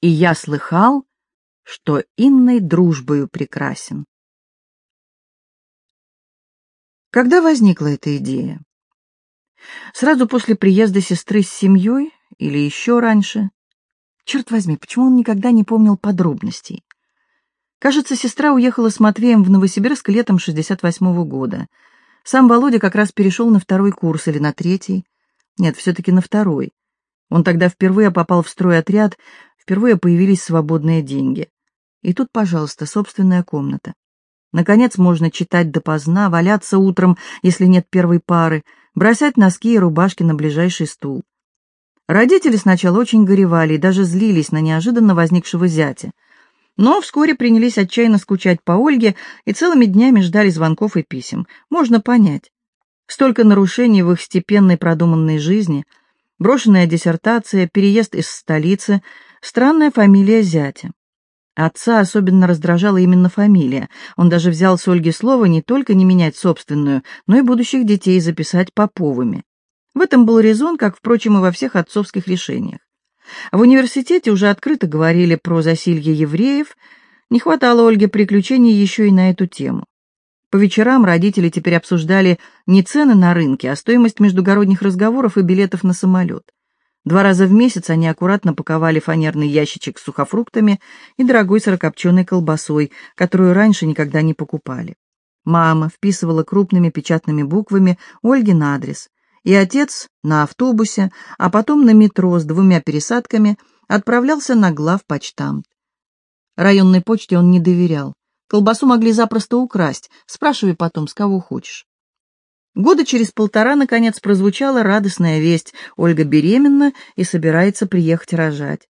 И я слыхал, что инной дружбою прекрасен. Когда возникла эта идея? Сразу после приезда сестры с семьей или еще раньше? Черт возьми, почему он никогда не помнил подробностей? Кажется, сестра уехала с Матвеем в Новосибирск летом 68-го года. Сам Володя как раз перешел на второй курс или на третий. Нет, все-таки на второй. Он тогда впервые попал в стройотряд, впервые появились свободные деньги. И тут, пожалуйста, собственная комната. Наконец можно читать допоздна, валяться утром, если нет первой пары, бросать носки и рубашки на ближайший стул. Родители сначала очень горевали и даже злились на неожиданно возникшего зятя. Но вскоре принялись отчаянно скучать по Ольге и целыми днями ждали звонков и писем. Можно понять. Столько нарушений в их степенной продуманной жизни, брошенная диссертация, переезд из столицы, странная фамилия зятя. Отца особенно раздражала именно фамилия. Он даже взял с Ольги слово не только не менять собственную, но и будущих детей записать Поповыми. В этом был резон, как, впрочем, и во всех отцовских решениях. В университете уже открыто говорили про засилье евреев, не хватало Ольге приключений еще и на эту тему. По вечерам родители теперь обсуждали не цены на рынке, а стоимость междугородних разговоров и билетов на самолет. Два раза в месяц они аккуратно паковали фанерный ящичек с сухофруктами и дорогой сырокопченой колбасой, которую раньше никогда не покупали. Мама вписывала крупными печатными буквами Ольгин адрес, и отец на автобусе, а потом на метро с двумя пересадками отправлялся на главпочтамт. Районной почте он не доверял. Колбасу могли запросто украсть, спрашивай потом, с кого хочешь. Года через полтора, наконец, прозвучала радостная весть. Ольга беременна и собирается приехать рожать.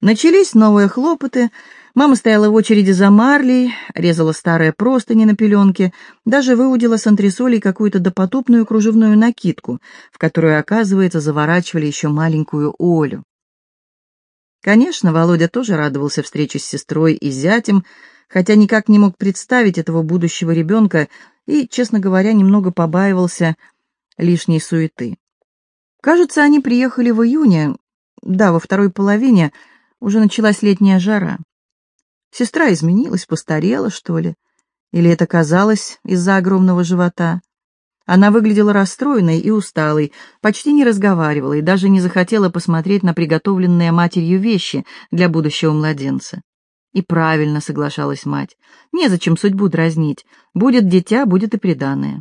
Начались новые хлопоты, Мама стояла в очереди за марлей, резала старые простыни на пеленке, даже выудила с антресолей какую-то допотопную кружевную накидку, в которую, оказывается, заворачивали еще маленькую Олю. Конечно, Володя тоже радовался встрече с сестрой и зятем, хотя никак не мог представить этого будущего ребенка и, честно говоря, немного побаивался лишней суеты. Кажется, они приехали в июне, да, во второй половине, уже началась летняя жара. Сестра изменилась, постарела, что ли? Или это казалось из-за огромного живота? Она выглядела расстроенной и усталой, почти не разговаривала и даже не захотела посмотреть на приготовленные матерью вещи для будущего младенца. И правильно соглашалась мать. Незачем судьбу дразнить. Будет дитя, будет и приданое.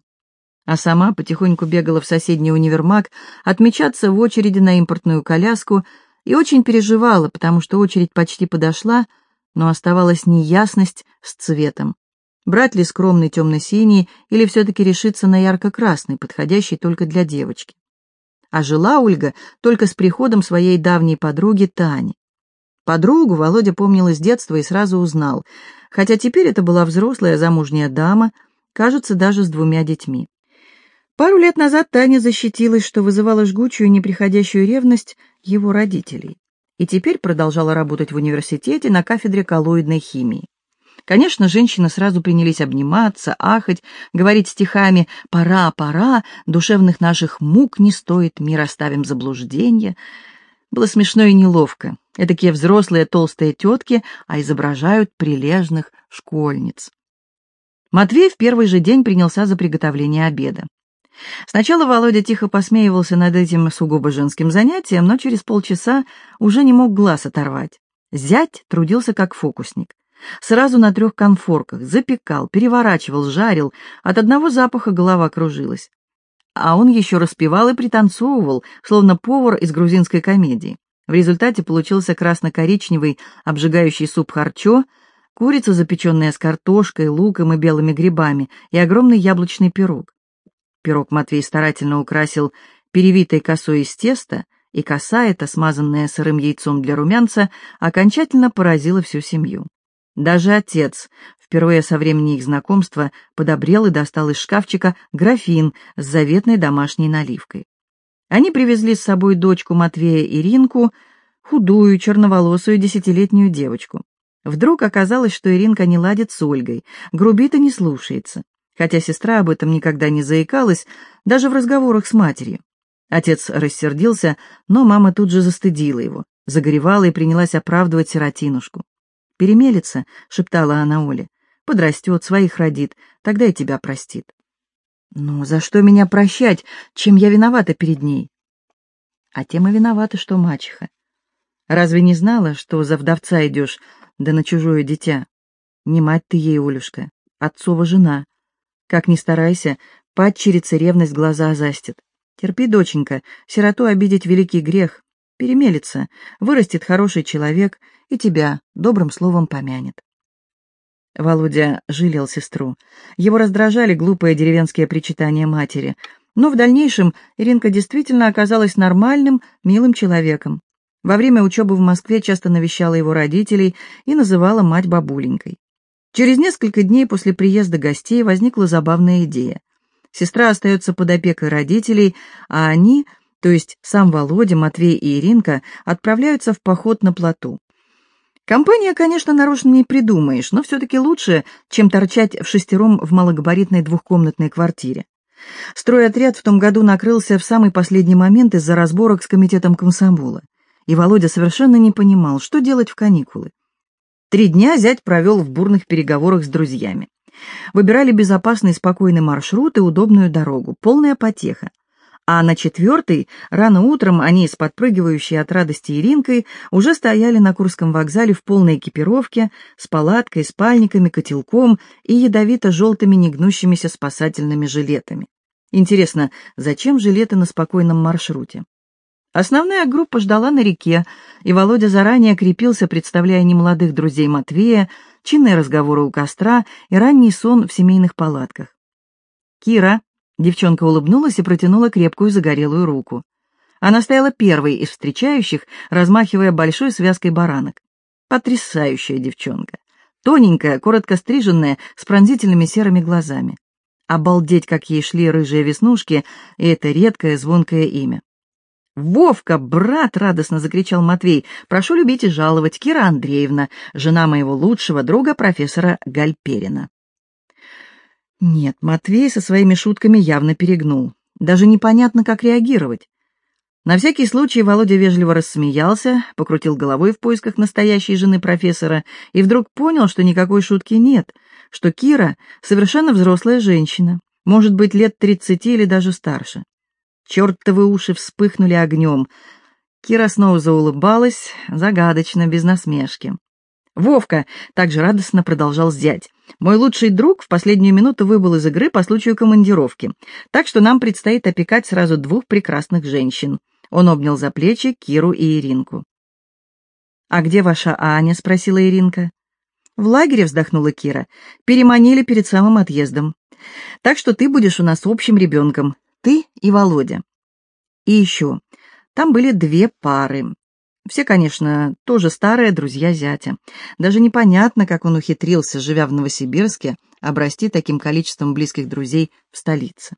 А сама потихоньку бегала в соседний универмаг отмечаться в очереди на импортную коляску и очень переживала, потому что очередь почти подошла, но оставалась неясность с цветом. Брать ли скромный темно-синий или все-таки решиться на ярко-красный, подходящий только для девочки. А жила Ольга только с приходом своей давней подруги Тани. Подругу Володя помнил из детства и сразу узнал, хотя теперь это была взрослая замужняя дама, кажется, даже с двумя детьми. Пару лет назад Таня защитилась, что вызывала жгучую неприходящую ревность его родителей и теперь продолжала работать в университете на кафедре коллоидной химии. Конечно, женщины сразу принялись обниматься, ахать, говорить стихами «пора, пора, душевных наших мук не стоит, мир оставим заблуждение». Было смешно и неловко. Этакие взрослые толстые тетки, а изображают прилежных школьниц. Матвей в первый же день принялся за приготовление обеда. Сначала Володя тихо посмеивался над этим сугубо женским занятием, но через полчаса уже не мог глаз оторвать. Зять трудился как фокусник. Сразу на трех конфорках запекал, переворачивал, жарил, от одного запаха голова кружилась. А он еще распевал и пританцовывал, словно повар из грузинской комедии. В результате получился красно-коричневый обжигающий суп харчо, курица, запеченная с картошкой, луком и белыми грибами, и огромный яблочный пирог. Пирог Матвей старательно украсил перевитой косой из теста, и коса эта, смазанная сырым яйцом для румянца, окончательно поразила всю семью. Даже отец, впервые со времени их знакомства, подобрел и достал из шкафчика графин с заветной домашней наливкой. Они привезли с собой дочку Матвея Иринку, худую, черноволосую десятилетнюю девочку. Вдруг оказалось, что Иринка не ладит с Ольгой, грубит и не слушается хотя сестра об этом никогда не заикалась, даже в разговорах с матерью. Отец рассердился, но мама тут же застыдила его. Загоревала и принялась оправдывать сиротинушку. «Перемелется», — шептала она Оле. «Подрастет, своих родит, тогда и тебя простит». «Ну, за что меня прощать? Чем я виновата перед ней?» «А тем и виновата, что мачеха. Разве не знала, что за вдовца идешь, да на чужое дитя? Не мать ты ей, Олюшка, отцова жена. Как ни старайся, падчерица ревность глаза застит. Терпи, доченька, сироту обидеть великий грех. Перемелится, вырастет хороший человек и тебя добрым словом помянет. Володя жалел сестру. Его раздражали глупые деревенские причитания матери. Но в дальнейшем Иринка действительно оказалась нормальным, милым человеком. Во время учебы в Москве часто навещала его родителей и называла мать бабуленькой. Через несколько дней после приезда гостей возникла забавная идея. Сестра остается под опекой родителей, а они, то есть сам Володя, Матвей и Иринка, отправляются в поход на плоту. Компания, конечно, нарочно не придумаешь, но все-таки лучше, чем торчать в шестером в малогабаритной двухкомнатной квартире. Стройотряд в том году накрылся в самый последний момент из-за разборок с комитетом комсомола, и Володя совершенно не понимал, что делать в каникулы. Три дня зять провел в бурных переговорах с друзьями. Выбирали безопасный спокойный маршрут и удобную дорогу, полная потеха. А на четвертый, рано утром, они с подпрыгивающей от радости Иринкой уже стояли на Курском вокзале в полной экипировке, с палаткой, спальниками, котелком и ядовито-желтыми негнущимися спасательными жилетами. Интересно, зачем жилеты на спокойном маршруте? Основная группа ждала на реке, и Володя заранее крепился, представляя немолодых друзей Матвея, чинные разговоры у костра и ранний сон в семейных палатках. «Кира», — девчонка улыбнулась и протянула крепкую загорелую руку. Она стояла первой из встречающих, размахивая большой связкой баранок. Потрясающая девчонка. Тоненькая, коротко стриженная, с пронзительными серыми глазами. Обалдеть, как ей шли рыжие веснушки, и это редкое звонкое имя. «Вовка, брат!» — радостно закричал Матвей. «Прошу любить и жаловать, Кира Андреевна, жена моего лучшего друга, профессора Гальперина». Нет, Матвей со своими шутками явно перегнул. Даже непонятно, как реагировать. На всякий случай Володя вежливо рассмеялся, покрутил головой в поисках настоящей жены профессора и вдруг понял, что никакой шутки нет, что Кира — совершенно взрослая женщина, может быть, лет тридцати или даже старше. Чертовы уши вспыхнули огнем. Кира снова заулыбалась, загадочно, без насмешки. «Вовка!» — также радостно продолжал зять. «Мой лучший друг в последнюю минуту выбыл из игры по случаю командировки, так что нам предстоит опекать сразу двух прекрасных женщин». Он обнял за плечи Киру и Иринку. «А где ваша Аня?» — спросила Иринка. «В лагере», — вздохнула Кира. «Переманили перед самым отъездом. Так что ты будешь у нас общим ребенком. Ты и Володя. И еще, там были две пары. Все, конечно, тоже старые друзья зятя. Даже непонятно, как он ухитрился, живя в Новосибирске, обрасти таким количеством близких друзей в столице.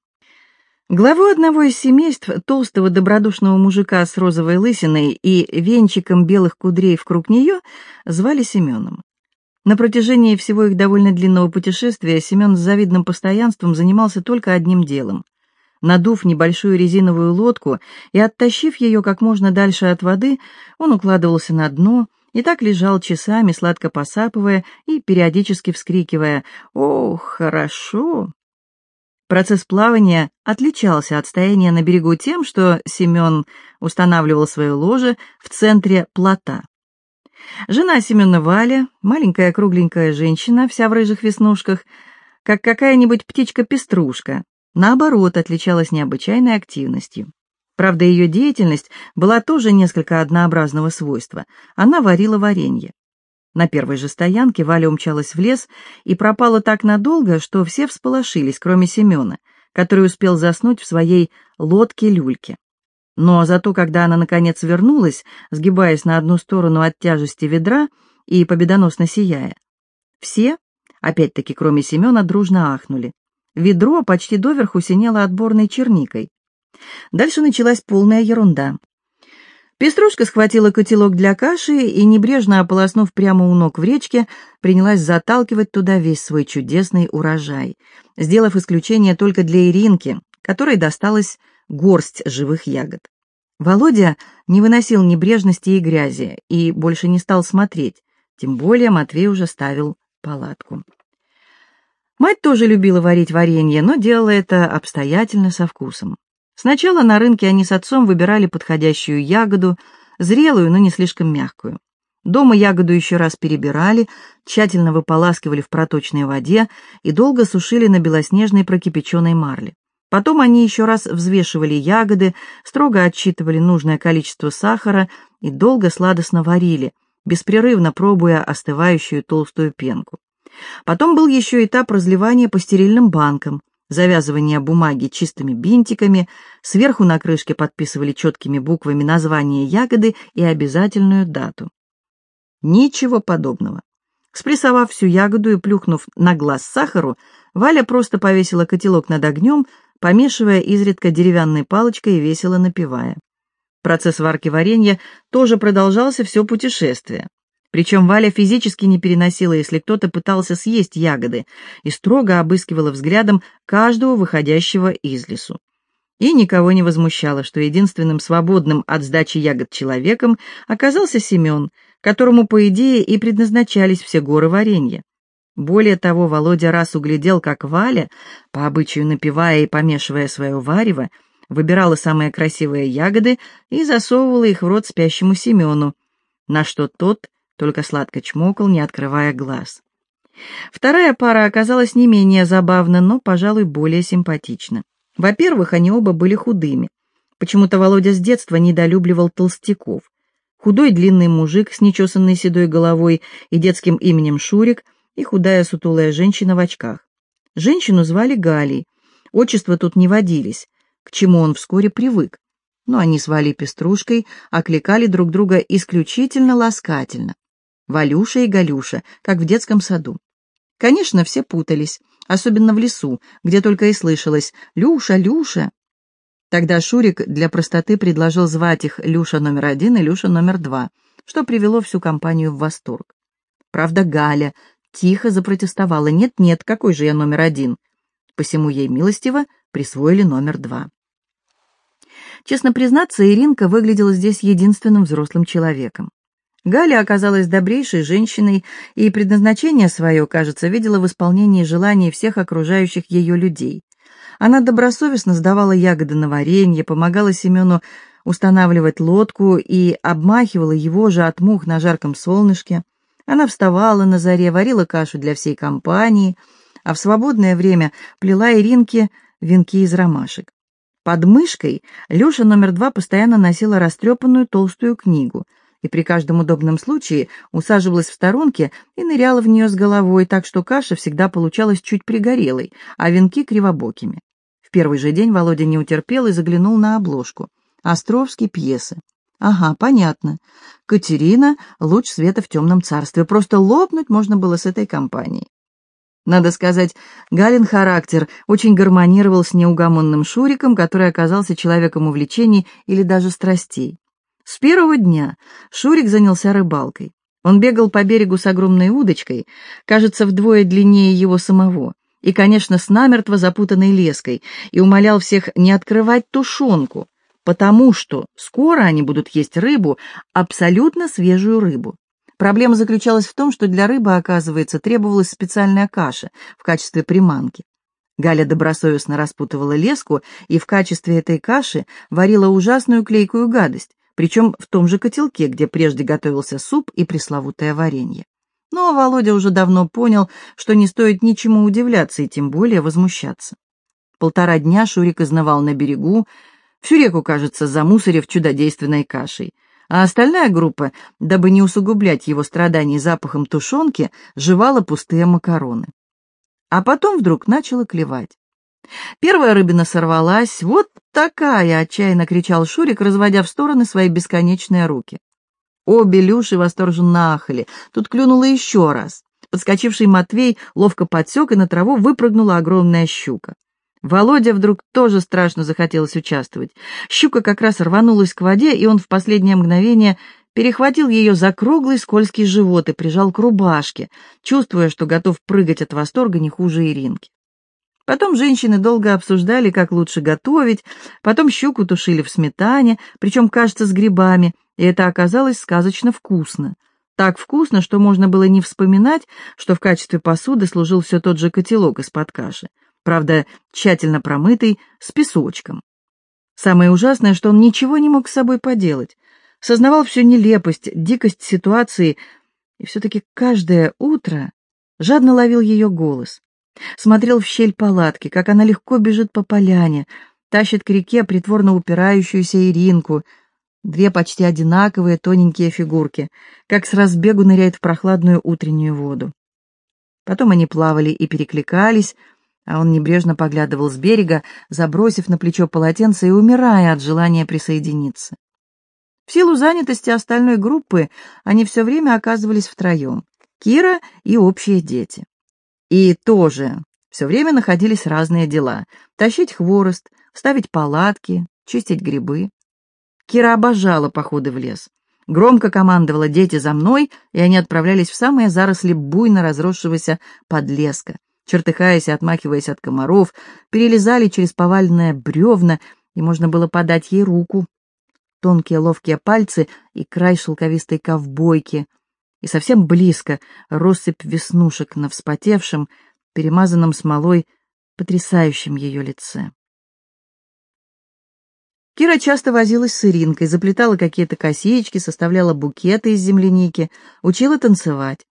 Главу одного из семейств, толстого добродушного мужика с розовой лысиной и венчиком белых кудрей вокруг нее, звали Семеном. На протяжении всего их довольно длинного путешествия Семен с завидным постоянством занимался только одним делом Надув небольшую резиновую лодку и оттащив ее как можно дальше от воды, он укладывался на дно и так лежал часами, сладко посапывая и периодически вскрикивая «Ох, хорошо!». Процесс плавания отличался от стояния на берегу тем, что Семен устанавливал свое ложе в центре плота. Жена Семена Валя, маленькая кругленькая женщина, вся в рыжих веснушках, как какая-нибудь птичка-пеструшка, наоборот, отличалась необычайной активностью. Правда, ее деятельность была тоже несколько однообразного свойства. Она варила варенье. На первой же стоянке Валя умчалась в лес и пропала так надолго, что все всполошились, кроме Семена, который успел заснуть в своей лодке-люльке. Но зато, когда она наконец вернулась, сгибаясь на одну сторону от тяжести ведра и победоносно сияя, все, опять-таки кроме Семена, дружно ахнули. Ведро почти доверху синело отборной черникой. Дальше началась полная ерунда. Пеструшка схватила котелок для каши и, небрежно ополоснув прямо у ног в речке, принялась заталкивать туда весь свой чудесный урожай, сделав исключение только для Иринки, которой досталась горсть живых ягод. Володя не выносил небрежности и грязи и больше не стал смотреть, тем более Матвей уже ставил палатку. Мать тоже любила варить варенье, но делала это обстоятельно, со вкусом. Сначала на рынке они с отцом выбирали подходящую ягоду, зрелую, но не слишком мягкую. Дома ягоду еще раз перебирали, тщательно выполаскивали в проточной воде и долго сушили на белоснежной прокипяченной марле. Потом они еще раз взвешивали ягоды, строго отсчитывали нужное количество сахара и долго сладостно варили, беспрерывно пробуя остывающую толстую пенку. Потом был еще этап разливания по стерильным банкам, завязывания бумаги чистыми бинтиками, сверху на крышке подписывали четкими буквами название ягоды и обязательную дату. Ничего подобного. Спрессовав всю ягоду и плюхнув на глаз сахару, Валя просто повесила котелок над огнем, помешивая изредка деревянной палочкой и весело напевая. Процесс варки варенья тоже продолжался все путешествие. Причем Валя физически не переносила, если кто-то пытался съесть ягоды, и строго обыскивала взглядом каждого выходящего из лесу. И никого не возмущало, что единственным свободным от сдачи ягод человеком оказался Семен, которому, по идее, и предназначались все горы варенья. Более того, Володя раз углядел, как Валя, по обычаю напивая и помешивая свое варево, выбирала самые красивые ягоды и засовывала их в рот спящему Семену, на что тот только сладко чмокал, не открывая глаз. Вторая пара оказалась не менее забавна, но, пожалуй, более симпатична. Во-первых, они оба были худыми. Почему-то Володя с детства недолюбливал толстяков. Худой длинный мужик с нечесанной седой головой и детским именем Шурик и худая сутулая женщина в очках. Женщину звали Галей. Отчества тут не водились, к чему он вскоре привык. Но они с Пеструшкой окликали друг друга исключительно ласкательно. Валюша и Галюша, как в детском саду. Конечно, все путались, особенно в лесу, где только и слышалось «Люша, Люша». Тогда Шурик для простоты предложил звать их Люша номер один и Люша номер два, что привело всю компанию в восторг. Правда, Галя тихо запротестовала «Нет-нет, какой же я номер один?» Посему ей милостиво присвоили номер два. Честно признаться, Иринка выглядела здесь единственным взрослым человеком. Галя оказалась добрейшей женщиной и предназначение свое, кажется, видела в исполнении желаний всех окружающих ее людей. Она добросовестно сдавала ягоды на варенье, помогала Семену устанавливать лодку и обмахивала его же от мух на жарком солнышке. Она вставала на заре, варила кашу для всей компании, а в свободное время плела Иринке венки из ромашек. Под мышкой Люша номер два постоянно носила растрепанную толстую книгу — и при каждом удобном случае усаживалась в сторонке и ныряла в нее с головой, так что каша всегда получалась чуть пригорелой, а венки кривобокими. В первый же день Володя не утерпел и заглянул на обложку. Островский пьесы. Ага, понятно. Катерина — луч света в темном царстве. Просто лопнуть можно было с этой компанией. Надо сказать, Галин характер очень гармонировал с неугомонным Шуриком, который оказался человеком увлечений или даже страстей. С первого дня Шурик занялся рыбалкой. Он бегал по берегу с огромной удочкой, кажется, вдвое длиннее его самого, и, конечно, с намертво запутанной леской, и умолял всех не открывать тушенку, потому что скоро они будут есть рыбу, абсолютно свежую рыбу. Проблема заключалась в том, что для рыбы, оказывается, требовалась специальная каша в качестве приманки. Галя добросовестно распутывала леску и в качестве этой каши варила ужасную клейкую гадость, причем в том же котелке, где прежде готовился суп и пресловутое варенье. Но Володя уже давно понял, что не стоит ничему удивляться и тем более возмущаться. Полтора дня Шурик изнывал на берегу, всю реку, кажется, замусорив чудодейственной кашей, а остальная группа, дабы не усугублять его страданий запахом тушенки, жевала пустые макароны. А потом вдруг начала клевать. Первая рыбина сорвалась. «Вот такая!» — отчаянно кричал Шурик, разводя в стороны свои бесконечные руки. Обе Люши восторженно ахали. Тут клюнуло еще раз. Подскочивший Матвей ловко подсек, и на траву выпрыгнула огромная щука. Володя вдруг тоже страшно захотелось участвовать. Щука как раз рванулась к воде, и он в последнее мгновение перехватил ее за круглый скользкий живот и прижал к рубашке, чувствуя, что готов прыгать от восторга не хуже Иринки. Потом женщины долго обсуждали, как лучше готовить, потом щуку тушили в сметане, причем, кажется, с грибами, и это оказалось сказочно вкусно. Так вкусно, что можно было не вспоминать, что в качестве посуды служил все тот же котелок из-под каши, правда, тщательно промытый, с песочком. Самое ужасное, что он ничего не мог с собой поделать, сознавал всю нелепость, дикость ситуации, и все-таки каждое утро жадно ловил ее голос. Смотрел в щель палатки, как она легко бежит по поляне, тащит к реке притворно упирающуюся Иринку, две почти одинаковые тоненькие фигурки, как с разбегу ныряет в прохладную утреннюю воду. Потом они плавали и перекликались, а он небрежно поглядывал с берега, забросив на плечо полотенце и умирая от желания присоединиться. В силу занятости остальной группы они все время оказывались втроем — Кира и общие дети. И тоже все время находились разные дела — тащить хворост, ставить палатки, чистить грибы. Кира обожала походы в лес. Громко командовала «Дети за мной», и они отправлялись в самые заросли буйно разросшегося подлеска. Чертыхаясь и отмахиваясь от комаров, перелезали через поваленное бревна, и можно было подать ей руку, тонкие ловкие пальцы и край шелковистой ковбойки, и совсем близко россыпь веснушек на вспотевшем, перемазанном смолой, потрясающем ее лице. Кира часто возилась с Иринкой, заплетала какие-то косички, составляла букеты из земляники, учила танцевать.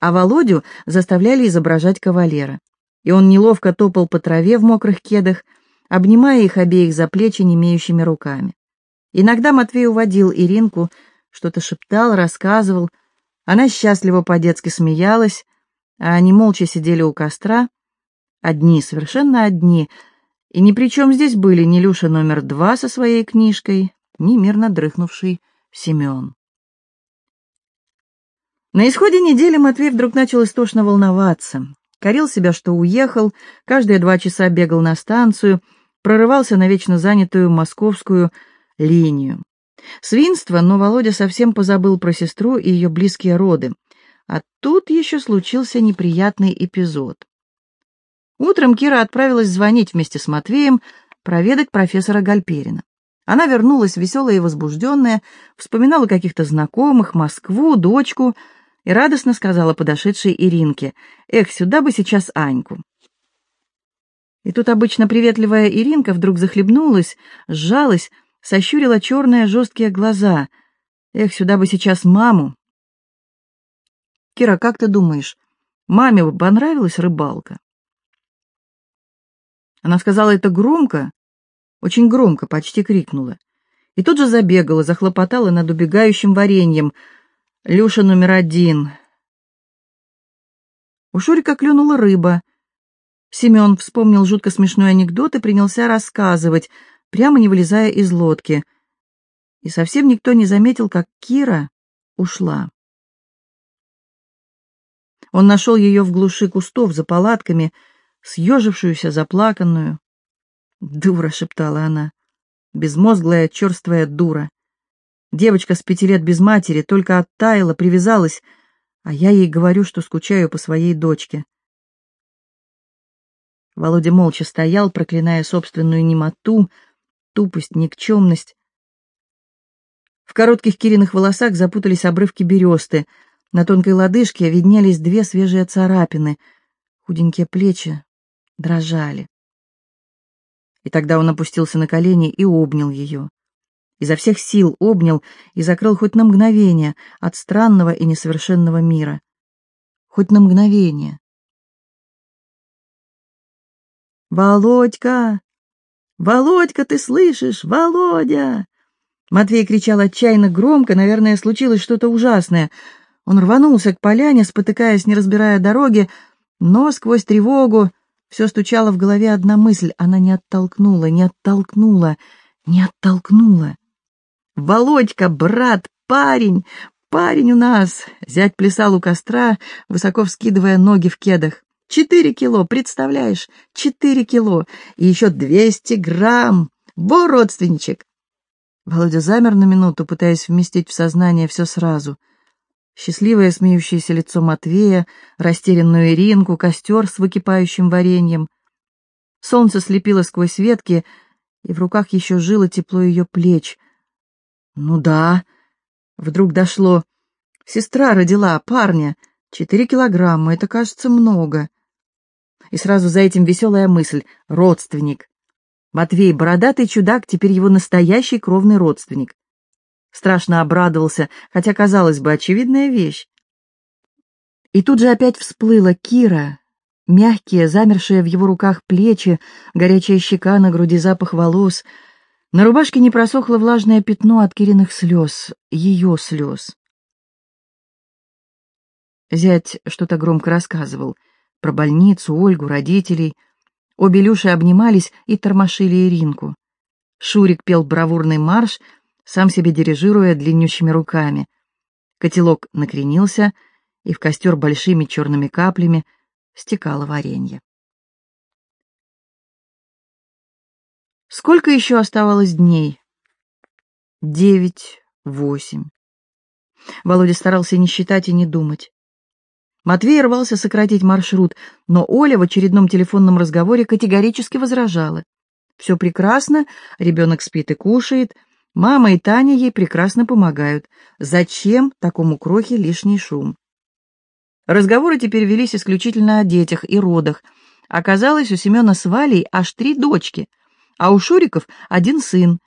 А Володю заставляли изображать кавалера. И он неловко топал по траве в мокрых кедах, обнимая их обеих за плечи немеющими руками. Иногда Матвей уводил Иринку, что-то шептал, рассказывал. Она счастливо по-детски смеялась, а они молча сидели у костра, одни, совершенно одни, и ни при чем здесь были ни Люша номер два со своей книжкой, ни мирно дрыхнувший Семен. На исходе недели Матвей вдруг начал истошно волноваться. Корил себя, что уехал, каждые два часа бегал на станцию, прорывался на вечно занятую московскую линию. Свинство, но Володя совсем позабыл про сестру и ее близкие роды. А тут еще случился неприятный эпизод. Утром Кира отправилась звонить вместе с Матвеем, проведать профессора Гальперина. Она вернулась веселая и возбужденная, вспоминала каких-то знакомых, Москву, дочку, и радостно сказала подошедшей Иринке, «Эх, сюда бы сейчас Аньку». И тут обычно приветливая Иринка вдруг захлебнулась, сжалась, сощурила черные жесткие глаза. Эх, сюда бы сейчас маму. Кира, как ты думаешь, маме бы понравилась рыбалка? Она сказала это громко, очень громко, почти крикнула. И тут же забегала, захлопотала над убегающим вареньем. Люша номер один. У Шурика клюнула рыба. Семен вспомнил жутко смешной анекдот и принялся рассказывать — прямо не вылезая из лодки. И совсем никто не заметил, как Кира ушла. Он нашел ее в глуши кустов за палатками, съежившуюся, заплаканную. «Дура!» — шептала она. «Безмозглая, черствая дура!» Девочка с пяти лет без матери только оттаяла, привязалась, а я ей говорю, что скучаю по своей дочке. Володя молча стоял, проклиная собственную немоту, тупость, никчемность. В коротких Кириных волосах запутались обрывки бересты, на тонкой лодыжке виднелись две свежие царапины, худенькие плечи дрожали. И тогда он опустился на колени и обнял ее. Изо всех сил обнял и закрыл хоть на мгновение от странного и несовершенного мира. Хоть на мгновение. «Володька!» «Володька, ты слышишь? Володя!» Матвей кричал отчаянно громко, наверное, случилось что-то ужасное. Он рванулся к поляне, спотыкаясь, не разбирая дороги, но сквозь тревогу все стучало в голове одна мысль. Она не оттолкнула, не оттолкнула, не оттолкнула. «Володька, брат, парень, парень у нас!» Зять плясал у костра, высоко вскидывая ноги в кедах. Четыре кило, представляешь? Четыре кило. И еще двести грамм. Во, родственничек!» Володя замер на минуту, пытаясь вместить в сознание все сразу. Счастливое смеющееся лицо Матвея, растерянную Иринку, костер с выкипающим вареньем. Солнце слепило сквозь ветки, и в руках еще жило тепло ее плеч. Ну да, вдруг дошло. Сестра родила парня. Четыре килограмма, это, кажется, много. И сразу за этим веселая мысль — родственник. Матвей, бородатый чудак, теперь его настоящий кровный родственник. Страшно обрадовался, хотя, казалось бы, очевидная вещь. И тут же опять всплыла Кира, мягкие, замершие в его руках плечи, горячая щека на груди запах волос. На рубашке не просохло влажное пятно от Кириных слез, ее слез. Зять что-то громко рассказывал про больницу, Ольгу, родителей. Обе Люши обнимались и тормошили Иринку. Шурик пел бравурный марш, сам себе дирижируя длиннющими руками. Котелок накренился, и в костер большими черными каплями стекало варенье. Сколько еще оставалось дней? Девять, восемь. Володя старался не считать и не думать. Матвей рвался сократить маршрут, но Оля в очередном телефонном разговоре категорически возражала. «Все прекрасно, ребенок спит и кушает, мама и Таня ей прекрасно помогают. Зачем такому крохе лишний шум?» Разговоры теперь велись исключительно о детях и родах. Оказалось, у Семена с Валей аж три дочки, а у Шуриков один сын.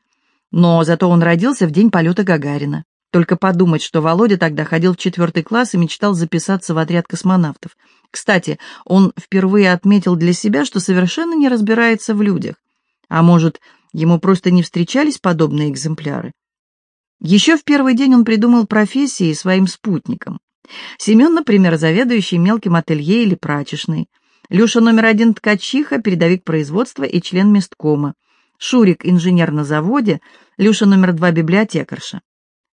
Но зато он родился в день полета Гагарина. Только подумать, что Володя тогда ходил в четвертый класс и мечтал записаться в отряд космонавтов. Кстати, он впервые отметил для себя, что совершенно не разбирается в людях. А может, ему просто не встречались подобные экземпляры? Еще в первый день он придумал профессии своим спутникам. Семен, например, заведующий мелким ателье или прачечной. Люша номер один ткачиха, передовик производства и член месткома. Шурик инженер на заводе, Люша номер два библиотекарша.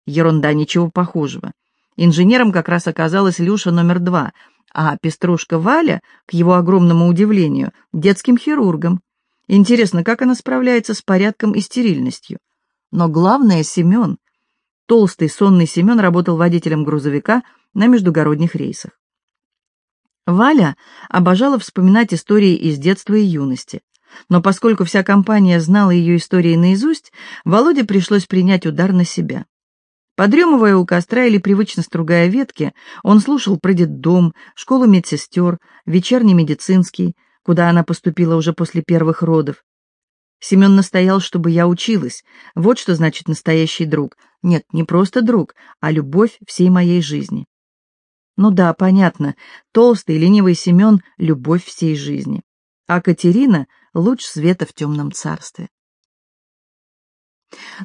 Ерунда, ничего похожего. Инженером как раз оказалась Люша номер два, а пеструшка Валя, к его огромному удивлению, детским хирургом. Интересно, как она справляется с порядком и стерильностью. Но главное — Семен. Толстый, сонный Семен работал водителем грузовика на междугородних рейсах. Валя обожала вспоминать истории из детства и юности. Но поскольку вся компания знала ее истории наизусть, Володе пришлось принять удар на себя. Подремывая у костра или привычно стругая ветки, он слушал про детдом, школу медсестер, вечерний медицинский, куда она поступила уже после первых родов. Семен настоял, чтобы я училась. Вот что значит настоящий друг. Нет, не просто друг, а любовь всей моей жизни. Ну да, понятно, толстый, ленивый Семен — любовь всей жизни. А Катерина — луч света в темном царстве.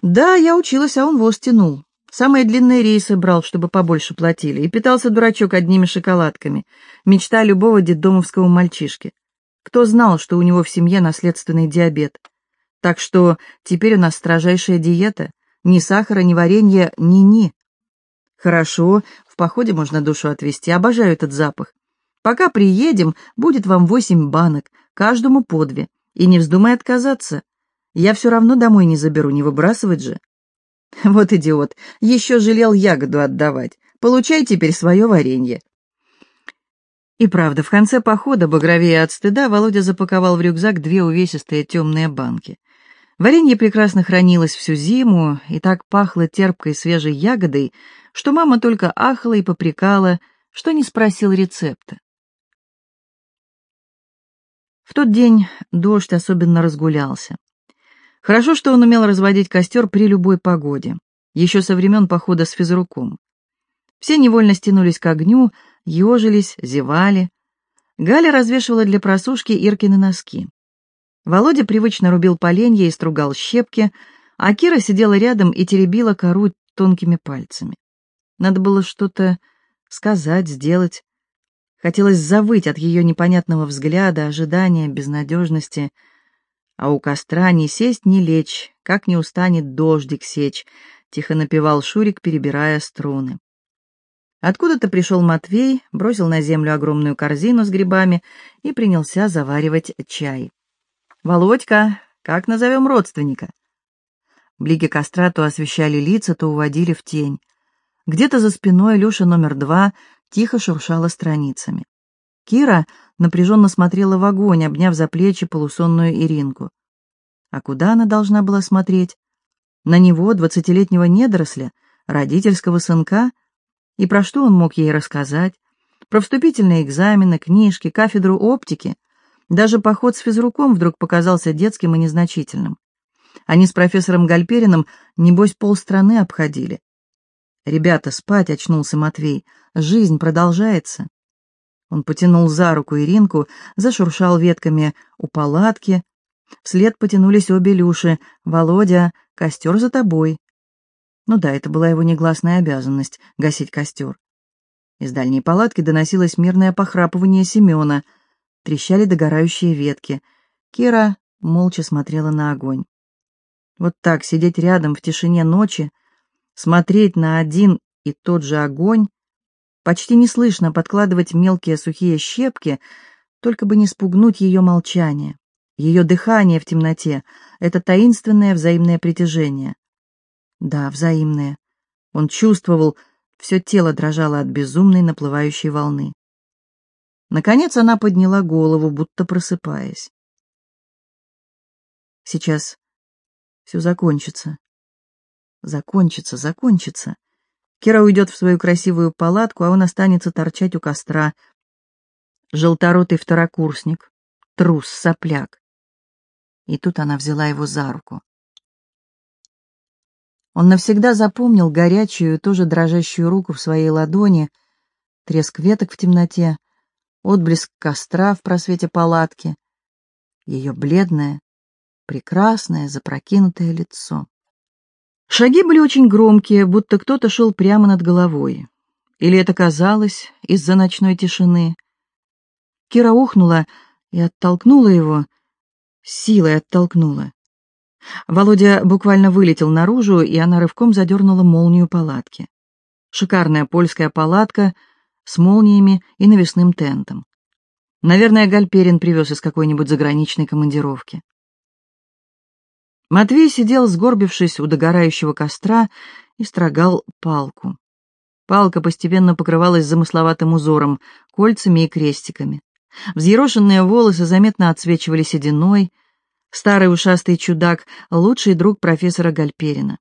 Да, я училась, а он воз тянул. Самые длинные рейсы брал, чтобы побольше платили, и питался дурачок одними шоколадками. Мечта любого детдомовского мальчишки. Кто знал, что у него в семье наследственный диабет? Так что теперь у нас строжайшая диета. Ни сахара, ни варенья, ни-ни. Хорошо, в походе можно душу отвести, обожаю этот запах. Пока приедем, будет вам восемь банок, каждому по две. И не вздумай отказаться. Я все равно домой не заберу, не выбрасывать же. Вот идиот, еще жалел ягоду отдавать. Получай теперь свое варенье. И правда, в конце похода, багровее от стыда, Володя запаковал в рюкзак две увесистые темные банки. Варенье прекрасно хранилось всю зиму и так пахло терпкой свежей ягодой, что мама только ахала и попрекала, что не спросил рецепта. В тот день дождь особенно разгулялся. Хорошо, что он умел разводить костер при любой погоде, еще со времен похода с физруком. Все невольно стянулись к огню, ежились, зевали. Галя развешивала для просушки Иркины носки. Володя привычно рубил поленья и стругал щепки, а Кира сидела рядом и теребила кору тонкими пальцами. Надо было что-то сказать, сделать. Хотелось завыть от ее непонятного взгляда, ожидания, безнадежности — а у костра ни сесть, ни лечь, как не устанет дождик сечь, тихо напевал Шурик, перебирая струны. Откуда-то пришел Матвей, бросил на землю огромную корзину с грибами и принялся заваривать чай. «Володька, как назовем родственника?» Блики костра то освещали лица, то уводили в тень. Где-то за спиной Люша номер два тихо шуршала страницами. Кира напряженно смотрела в огонь, обняв за плечи полусонную Иринку. А куда она должна была смотреть? На него, двадцатилетнего недоросля, родительского сынка? И про что он мог ей рассказать? Про вступительные экзамены, книжки, кафедру оптики? Даже поход с физруком вдруг показался детским и незначительным. Они с профессором Гальпериным, небось, полстраны обходили. «Ребята, спать!» — очнулся Матвей. «Жизнь продолжается!» Он потянул за руку Иринку, зашуршал ветками у палатки. Вслед потянулись обе Люши. «Володя, костер за тобой!» Ну да, это была его негласная обязанность — гасить костер. Из дальней палатки доносилось мирное похрапывание Семена. Трещали догорающие ветки. Кира молча смотрела на огонь. Вот так сидеть рядом в тишине ночи, смотреть на один и тот же огонь, почти неслышно подкладывать мелкие сухие щепки, только бы не спугнуть ее молчание, ее дыхание в темноте, это таинственное взаимное притяжение. Да, взаимное. Он чувствовал, все тело дрожало от безумной наплывающей волны. Наконец она подняла голову, будто просыпаясь. Сейчас все закончится. Закончится, закончится. Кира уйдет в свою красивую палатку, а он останется торчать у костра. Желторотый второкурсник, трус, сопляк. И тут она взяла его за руку. Он навсегда запомнил горячую, тоже дрожащую руку в своей ладони, треск веток в темноте, отблеск костра в просвете палатки, ее бледное, прекрасное запрокинутое лицо. Шаги были очень громкие, будто кто-то шел прямо над головой. Или это казалось из-за ночной тишины. Кира ухнула и оттолкнула его, силой оттолкнула. Володя буквально вылетел наружу, и она рывком задернула молнию палатки. Шикарная польская палатка с молниями и навесным тентом. Наверное, Гальперин привез из какой-нибудь заграничной командировки. Матвей сидел, сгорбившись у догорающего костра, и строгал палку. Палка постепенно покрывалась замысловатым узором, кольцами и крестиками. Взъерошенные волосы заметно отсвечивали сединой. Старый ушастый чудак — лучший друг профессора Гальперина.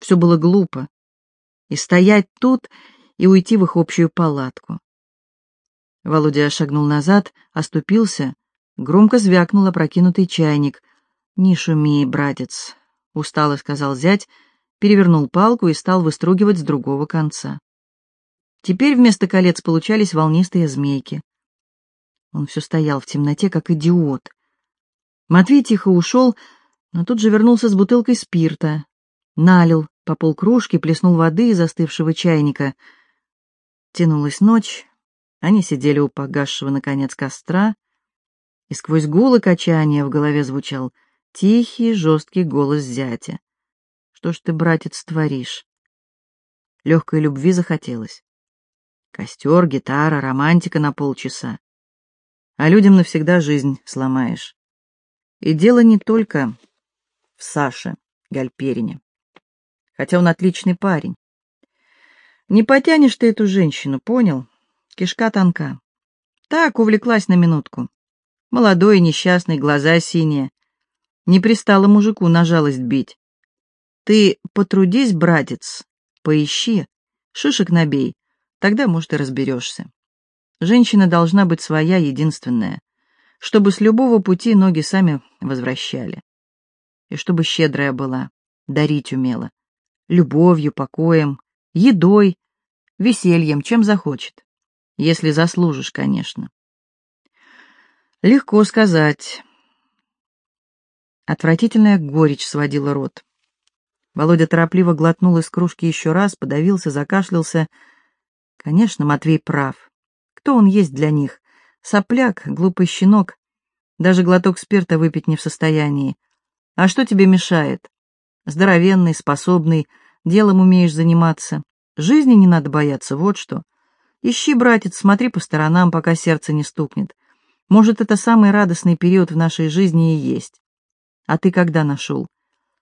Все было глупо. И стоять тут, и уйти в их общую палатку. Володя шагнул назад, оступился, громко звякнул опрокинутый чайник, «Не шуми, братец», — устало сказал зять, перевернул палку и стал выстругивать с другого конца. Теперь вместо колец получались волнистые змейки. Он все стоял в темноте, как идиот. Матвей тихо ушел, но тут же вернулся с бутылкой спирта. Налил по полкружки, плеснул воды из остывшего чайника. Тянулась ночь, они сидели у погасшего, наконец, костра, и сквозь гулы качания в голове звучал — Тихий, жесткий голос зятя. «Что ж ты, братец, творишь?» Легкой любви захотелось. Костер, гитара, романтика на полчаса. А людям навсегда жизнь сломаешь. И дело не только в Саше Гальперине. Хотя он отличный парень. Не потянешь ты эту женщину, понял? Кишка тонка. Так, увлеклась на минутку. Молодой, несчастный, глаза синие. Не пристало мужику на жалость бить. Ты потрудись, братец, поищи, шишек набей, тогда, может, и разберешься. Женщина должна быть своя, единственная, чтобы с любого пути ноги сами возвращали. И чтобы щедрая была, дарить умела, любовью, покоем, едой, весельем, чем захочет, если заслужишь, конечно. Легко сказать. Отвратительная горечь сводила рот. Володя торопливо глотнул из кружки еще раз, подавился, закашлялся. Конечно, Матвей прав. Кто он есть для них? Сопляк, глупый щенок. Даже глоток спирта выпить не в состоянии. А что тебе мешает? Здоровенный, способный, делом умеешь заниматься. Жизни не надо бояться, вот что. Ищи, братец, смотри по сторонам, пока сердце не стукнет. Может, это самый радостный период в нашей жизни и есть. А ты когда нашел?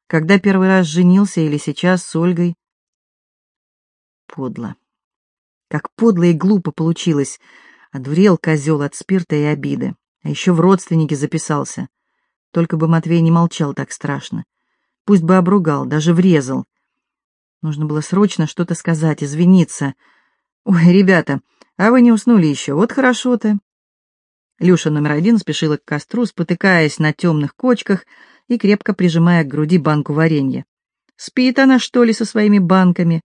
Когда первый раз женился или сейчас с Ольгой? Подло. Как подло и глупо получилось. Одурел козел от спирта и обиды. А еще в родственники записался. Только бы Матвей не молчал так страшно. Пусть бы обругал, даже врезал. Нужно было срочно что-то сказать, извиниться. «Ой, ребята, а вы не уснули еще? Вот хорошо-то». Люша номер один спешила к костру, спотыкаясь на темных кочках и крепко прижимая к груди банку варенья. «Спит она, что ли, со своими банками?»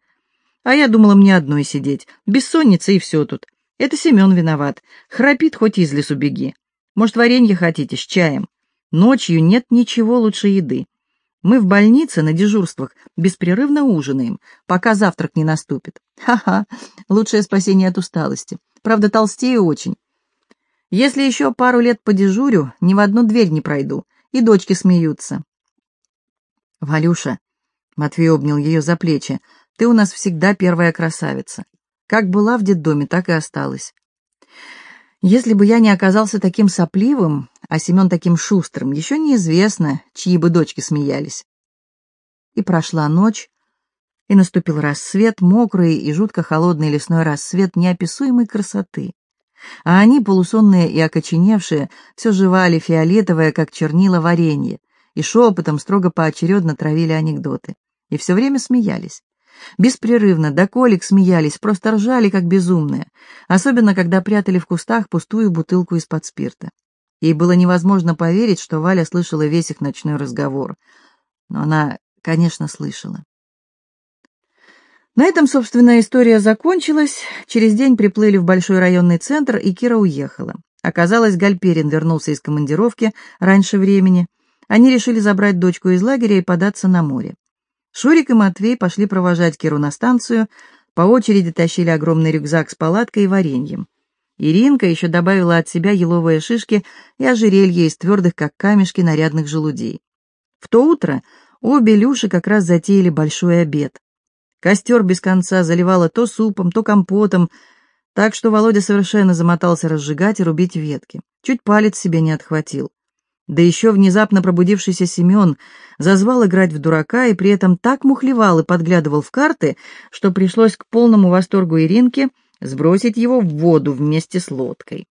А я думала, мне одной сидеть. Бессонница и все тут. Это Семен виноват. Храпит, хоть из лесу беги. Может, варенье хотите с чаем? Ночью нет ничего лучше еды. Мы в больнице на дежурствах беспрерывно ужинаем, пока завтрак не наступит. Ха-ха, лучшее спасение от усталости. Правда, толстею очень. Если еще пару лет подежурю, ни в одну дверь не пройду, и дочки смеются. Валюша, Матвей обнял ее за плечи, ты у нас всегда первая красавица. Как была в детдоме, так и осталась. Если бы я не оказался таким сопливым, а Семен таким шустрым, еще неизвестно, чьи бы дочки смеялись. И прошла ночь, и наступил рассвет, мокрый и жутко холодный лесной рассвет неописуемой красоты. А они, полусонные и окоченевшие, все жевали фиолетовое, как чернила, варенье, и шепотом строго поочередно травили анекдоты. И все время смеялись. Беспрерывно, до колик смеялись, просто ржали, как безумные, особенно когда прятали в кустах пустую бутылку из-под спирта. Ей было невозможно поверить, что Валя слышала весь их ночной разговор. Но она, конечно, слышала. На этом, собственно, история закончилась. Через день приплыли в большой районный центр, и Кира уехала. Оказалось, Гальперин вернулся из командировки раньше времени. Они решили забрать дочку из лагеря и податься на море. Шурик и Матвей пошли провожать Киру на станцию, по очереди тащили огромный рюкзак с палаткой и вареньем. Иринка еще добавила от себя еловые шишки и ожерелье из твердых, как камешки, нарядных желудей. В то утро обе Люши как раз затеяли большой обед. Костер без конца заливало то супом, то компотом, так что Володя совершенно замотался разжигать и рубить ветки. Чуть палец себе не отхватил. Да еще внезапно пробудившийся Семен зазвал играть в дурака и при этом так мухлевал и подглядывал в карты, что пришлось к полному восторгу Иринке сбросить его в воду вместе с лодкой.